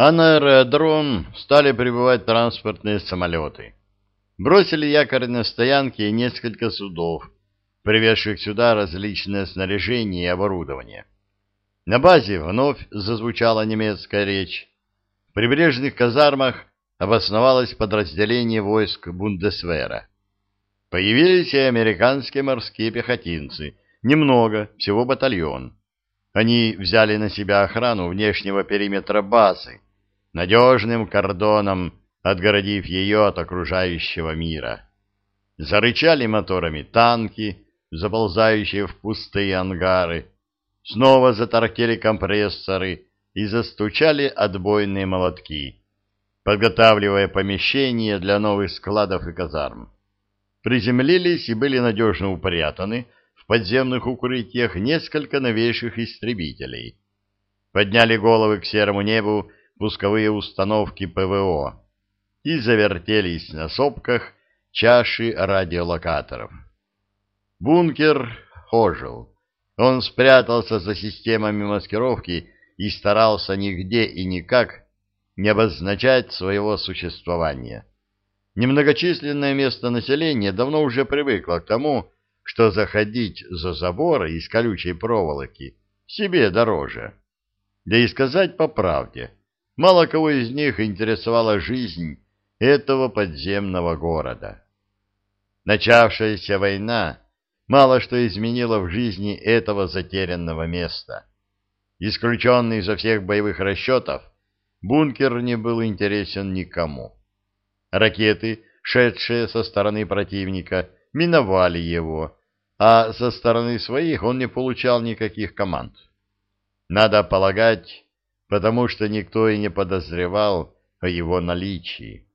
А на аэродром стали прибывать транспортные самолеты. Бросили якорь на стоянке несколько судов, привезших сюда различное снаряжение и оборудование. На базе вновь зазвучала немецкая речь. В прибрежных казармах обосновалось подразделение войск Бундесвера. Появились и американские морские пехотинцы, немного, всего батальон. Они взяли на себя охрану внешнего периметра базы, надежным кордоном отгородив ее от окружающего мира. Зарычали моторами танки, заползающие в пустые ангары, снова затарахтели компрессоры и застучали отбойные молотки, подготавливая помещения для новых складов и казарм. Приземлились и были надежно упрятаны в подземных укрытиях несколько новейших истребителей. Подняли головы к серому небу пусковые установки ПВО и завертелись на сопках чаши радиолокаторов. Бункер ожил. Он спрятался за системами маскировки и старался нигде и никак не обозначать своего существования. Немногочисленное место населения давно уже привыкло к тому, что заходить за заборы из колючей проволоки себе дороже. Да и сказать по правде, мало кого из них интересовала жизнь этого подземного города. Начавшаяся война мало что изменила в жизни этого затерянного места. Исключенный изо всех боевых расчетов, бункер не был интересен никому. Ракеты, шедшие со стороны противника, миновали его, а со стороны своих он не получал никаких команд. Надо полагать, потому что никто и не подозревал о его наличии.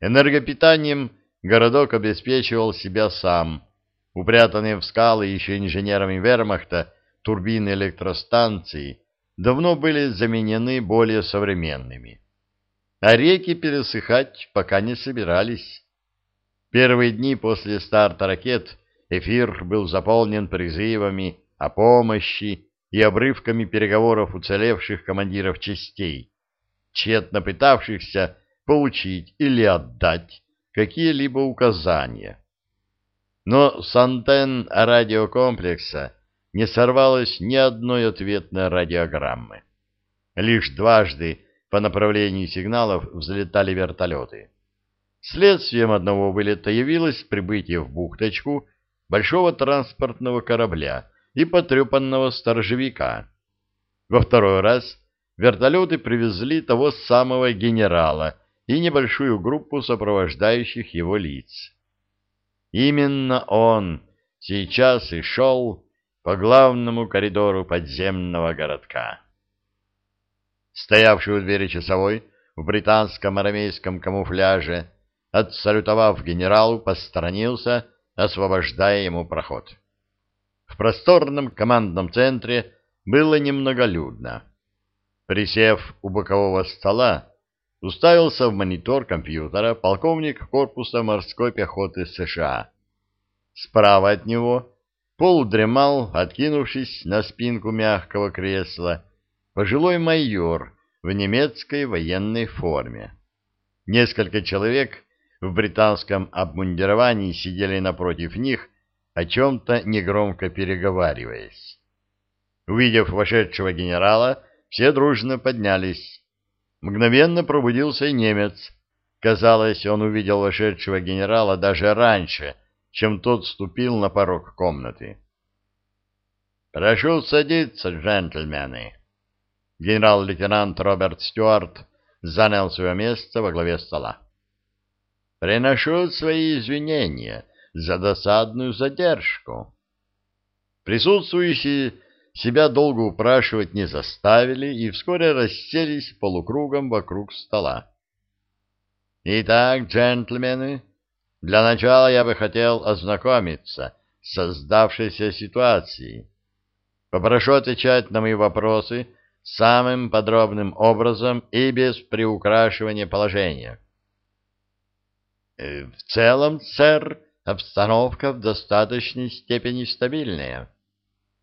Энергопитанием городок обеспечивал себя сам. Упрятанные в скалы еще инженерами вермахта турбины электростанции давно были заменены более современными. А реки пересыхать пока не собирались. Первые дни после старта ракет эфир был заполнен призывами о помощи и обрывками переговоров уцелевших командиров частей, тщетно пытавшихся получить или отдать какие-либо указания. Но с антенн радиокомплекса не сорвалось ни одной ответной радиограммы. Лишь дважды по направлению сигналов взлетали вертолеты. Следствием одного вылета явилось прибытие в бухточку большого транспортного корабля и потрепанного сторожевика. Во второй раз вертолеты привезли того самого генерала, и небольшую группу сопровождающих его лиц. Именно он сейчас и шел по главному коридору подземного городка. Стоявший у двери часовой в британском армейском камуфляже, отсалютовав генералу, посторонился, освобождая ему проход. В просторном командном центре было немноголюдно. Присев у бокового стола, уставился в монитор компьютера полковник корпуса морской пехоты США. Справа от него полудремал, откинувшись на спинку мягкого кресла, пожилой майор в немецкой военной форме. Несколько человек в британском обмундировании сидели напротив них, о чем-то негромко переговариваясь. Увидев вошедшего генерала, все дружно поднялись. Мгновенно пробудился и немец. Казалось, он увидел вошедшего генерала даже раньше, чем тот ступил на порог комнаты. «Прошу садиться, джентльмены!» Генерал-лейтенант Роберт Стюарт занял свое место во главе стола. «Приношу свои извинения за досадную задержку». Присутствующие себя долго упрашивать не заставили и вскоре расселись полукругом вокруг стола. «Итак, джентльмены, для начала я бы хотел ознакомиться с создавшейся ситуацией. Попрошу отвечать на мои вопросы самым подробным образом и без приукрашивания положения». «Э, «В целом, сэр, обстановка в достаточной степени стабильная».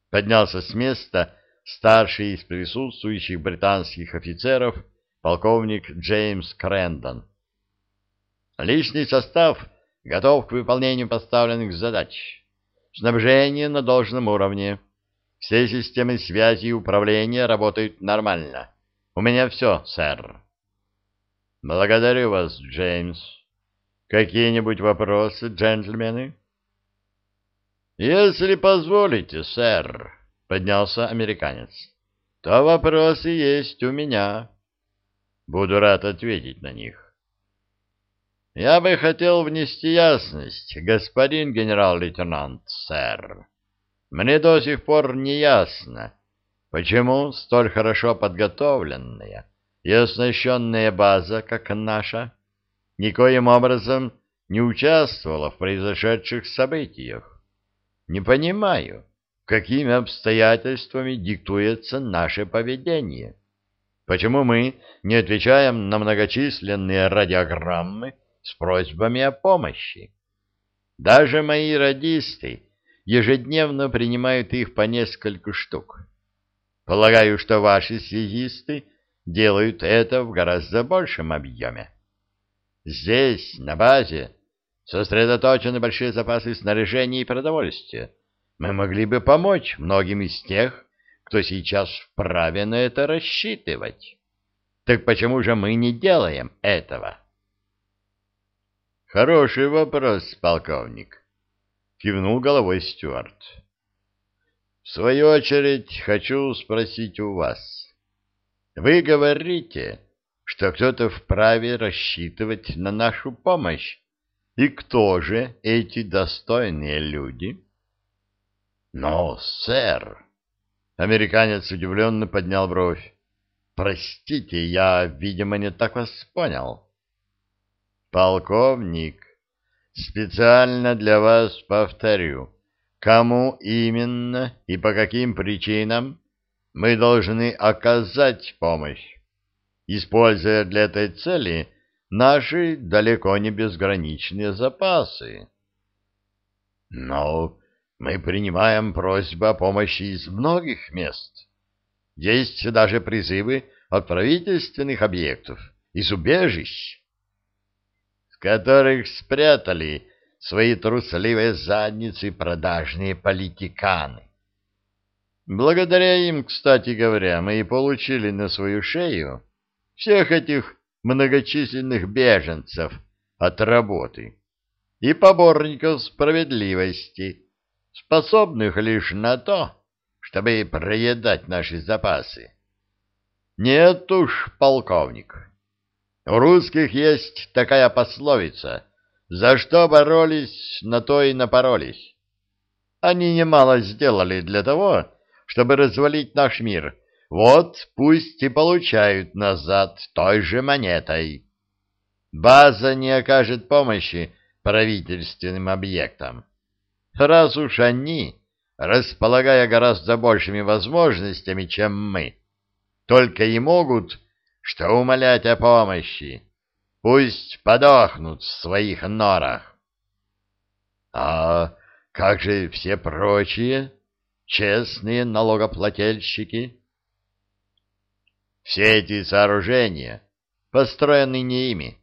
Поднялся с места старший из присутствующих британских офицеров полковник Джеймс Крэндон. Личный состав готов к выполнению поставленных задач. Снабжение на должном уровне. Все системы связи и управления работают нормально. У меня все, сэр. Благодарю вас, Джеймс. Какие-нибудь вопросы, джентльмены? Если позволите, сэр, поднялся американец, то вопросы есть у меня. Буду рад ответить на них. Я бы хотел внести ясность, господин генерал-лейтенант, сэр. Мне до сих пор не ясно, почему столь хорошо подготовленная и оснащенная база, как наша, никоим образом не участвовала в произошедших событиях. Не понимаю, какими обстоятельствами диктуется наше поведение. Почему мы не отвечаем на многочисленные радиограммы с просьбами о помощи? Даже мои радисты ежедневно принимают их по несколько штук. Полагаю, что ваши связисты делают это в гораздо большем объеме. Здесь, на базе, сосредоточены большие запасы снаряжения и продовольствия. Мы могли бы помочь многим из тех, кто сейчас вправе на это рассчитывать. Так почему же мы не делаем этого? Хороший вопрос, полковник кивнул головой Стюарт. В свою очередь хочу спросить у вас. Вы говорите, что кто-то вправе рассчитывать на нашу помощь. И кто же эти достойные люди? Но, сэр, американец удивленно поднял бровь. Простите, я, видимо, не так вас понял. Полковник, Специально для вас повторю, кому именно и по каким причинам мы должны оказать помощь, используя для этой цели наши далеко не безграничные запасы. Но мы принимаем просьбы о помощи из многих мест. Есть даже призывы от правительственных объектов, из убежищ которых спрятали свои трусливые задницы продажные политиканы. Благодаря им, кстати говоря, мы и получили на свою шею всех этих многочисленных беженцев от работы и поборников справедливости, способных лишь на то, чтобы проедать наши запасы. Нет уж, полковник, у русских есть такая пословица «За что боролись, на то и напоролись». Они немало сделали для того, чтобы развалить наш мир. Вот пусть и получают назад той же монетой. База не окажет помощи правительственным объектам. Раз уж они, располагая гораздо большими возможностями, чем мы, только и могут что умолять о помощи. Пусть подохнут в своих норах. А как же все прочие, честные налогоплательщики? Все эти сооружения построены не ими.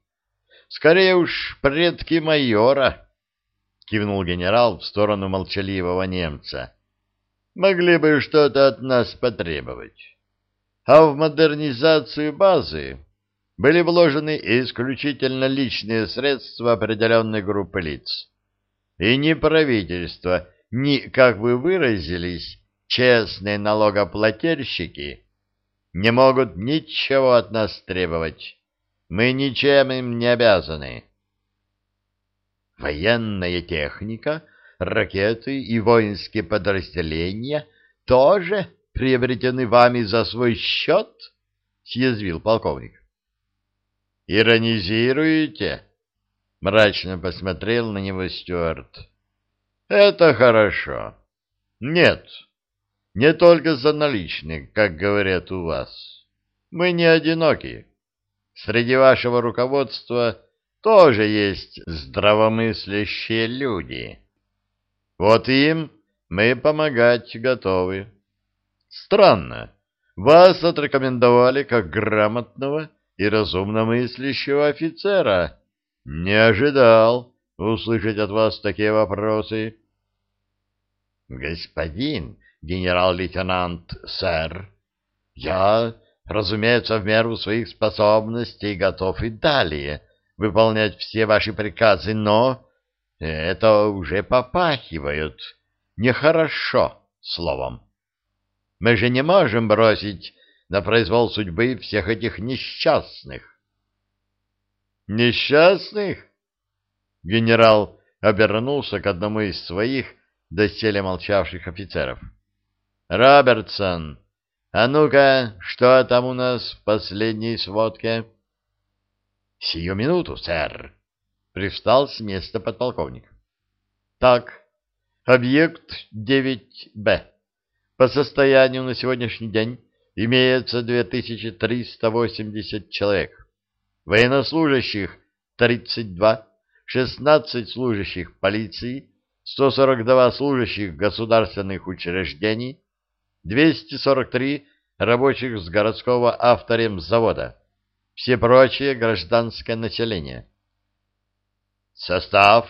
Скорее уж предки майора, — кивнул генерал в сторону молчаливого немца. Могли бы что-то от нас потребовать а в модернизацию базы были вложены исключительно личные средства определенной группы лиц. И ни правительство, ни, как вы выразились, честные налогоплательщики не могут ничего от нас требовать. Мы ничем им не обязаны. Военная техника, ракеты и воинские подразделения тоже приобретены вами за свой счет? — съязвил полковник. — Иронизируете? — мрачно посмотрел на него Стюарт. — Это хорошо. Нет, не только за наличные, как говорят у вас. Мы не одиноки. Среди вашего руководства тоже есть здравомыслящие люди. Вот им мы помогать готовы. Странно. Вас отрекомендовали как грамотного и разумно мыслящего офицера. Не ожидал услышать от вас такие вопросы. Господин генерал-лейтенант, сэр, я, разумеется, в меру своих способностей готов и далее выполнять все ваши приказы, но это уже попахивает нехорошо, словом. Мы же не можем бросить на произвол судьбы всех этих несчастных. Несчастных? Генерал обернулся к одному из своих доселе молчавших офицеров. «Робертсон, а ну-ка, что там у нас в последней сводке?» «Сию минуту, сэр», — привстал с места подполковник. «Так, объект 9Б. По состоянию на сегодняшний день имеется 2380 человек. Военнослужащих 32, 16 служащих полиции, 142 служащих государственных учреждений, 243 рабочих с городского авторемзавода, все прочие гражданское население. Состав.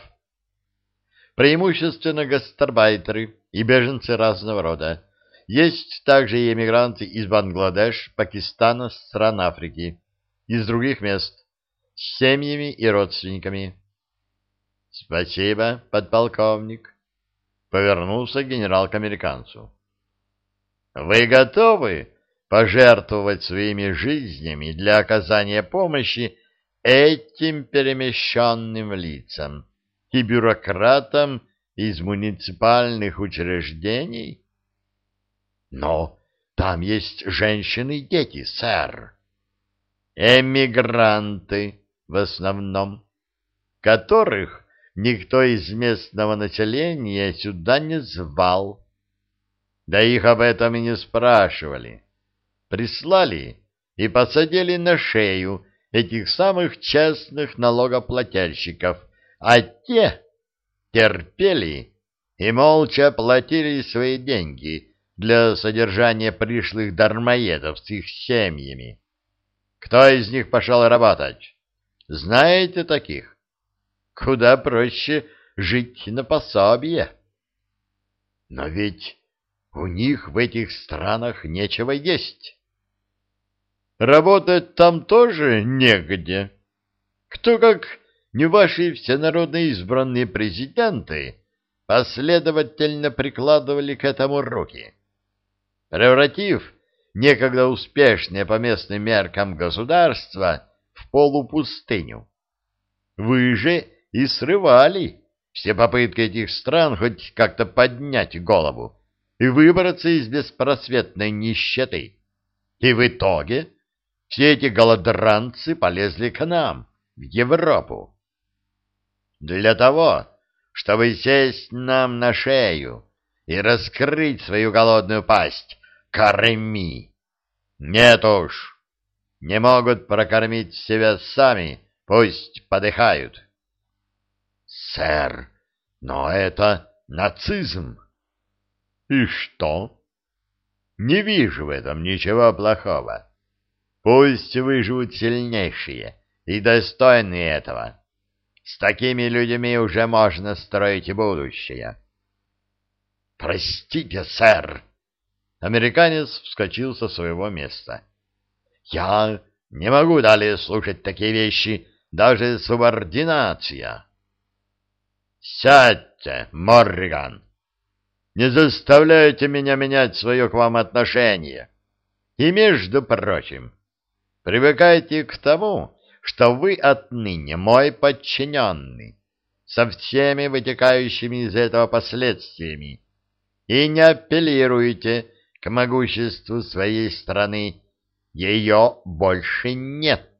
Преимущественно гастарбайтеры и беженцы разного рода. Есть также и эмигранты из Бангладеш, Пакистана, стран Африки, из других мест, с семьями и родственниками. Спасибо, подполковник. Повернулся генерал к американцу. Вы готовы пожертвовать своими жизнями для оказания помощи этим перемещенным лицам и бюрократам из муниципальных учреждений? Но там есть женщины и дети, сэр. Эмигранты в основном, которых никто из местного населения сюда не звал. Да их об этом и не спрашивали. Прислали и посадили на шею этих самых честных налогоплательщиков, а те терпели и молча платили свои деньги для содержания пришлых дармоедов с их семьями. Кто из них пошел работать? Знаете таких? Куда проще жить на пособие. Но ведь у них в этих странах нечего есть. Работать там тоже негде. Кто, как не ваши всенародно избранные президенты, последовательно прикладывали к этому руки. Превратив некогда успешное по местным меркам государство в полупустыню. Вы же и срывали все попытки этих стран хоть как-то поднять голову и выбраться из беспросветной нищеты. И в итоге все эти голодранцы полезли к нам, в Европу. Для того, чтобы сесть нам на шею и раскрыть свою голодную пасть, корми. Нет уж, не могут прокормить себя сами, пусть подыхают. Сэр, но это нацизм. И что? Не вижу в этом ничего плохого. Пусть выживут сильнейшие и достойные этого. С такими людьми уже можно строить будущее. Простите, сэр. Американец вскочил со своего места. Я не могу далее слушать такие вещи, даже субординация. Сядьте, Морриган. Не заставляйте меня менять свое к вам отношение. И, между прочим, привыкайте к тому, что вы отныне мой подчиненный, со всеми вытекающими из этого последствиями, и не апеллируйте к могуществу своей страны. Ее больше нет.